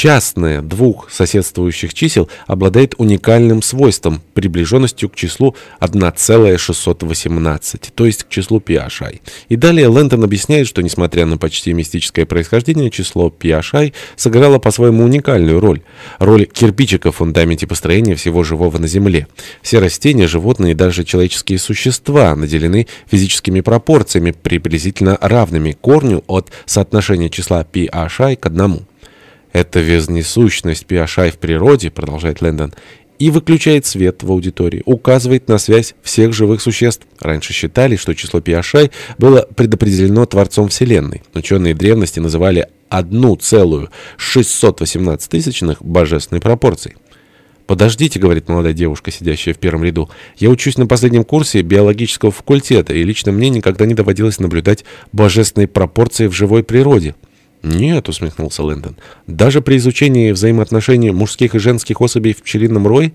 Частное двух соседствующих чисел обладает уникальным свойством – приближенностью к числу 1,618, то есть к числу PHI. И далее Лэнтон объясняет, что несмотря на почти мистическое происхождение, число PHI сыграло по-своему уникальную роль. Роль кирпичика в фундаменте построения всего живого на Земле. Все растения, животные и даже человеческие существа наделены физическими пропорциями, приблизительно равными корню от соотношения числа PHI к одному. Это вездесущность PHI в природе, продолжает Лэндон, и выключает свет в аудитории, указывает на связь всех живых существ. Раньше считали, что число PHI было предопределено Творцом Вселенной. Ученые древности называли одну целую 618 тысячных божественной пропорцией. «Подождите», — говорит молодая девушка, сидящая в первом ряду. «Я учусь на последнем курсе биологического факультета, и лично мне никогда не доводилось наблюдать божественные пропорции в живой природе». «Нет», — усмехнулся Лэндон, — «даже при изучении взаимоотношений мужских и женских особей в пчелином рое?»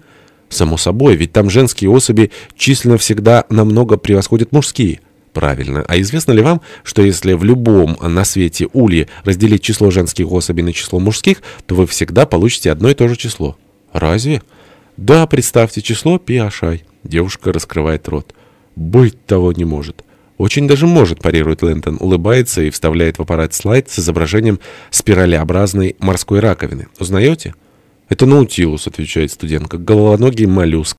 «Само собой, ведь там женские особи численно всегда намного превосходят мужские». Правильно. А известно ли вам, что если в любом на свете улье разделить число женских особей на число мужских, то вы всегда получите одно и то же число? Разве? Да, представьте число пиашай. Девушка раскрывает рот. Быть того не может. «Очень даже может», — парирует Лэнтон, улыбается и вставляет в аппарат слайд с изображением спиралеобразной морской раковины. «Узнаете?» «Это наутилус», — отвечает студентка, — «головоногий моллюск».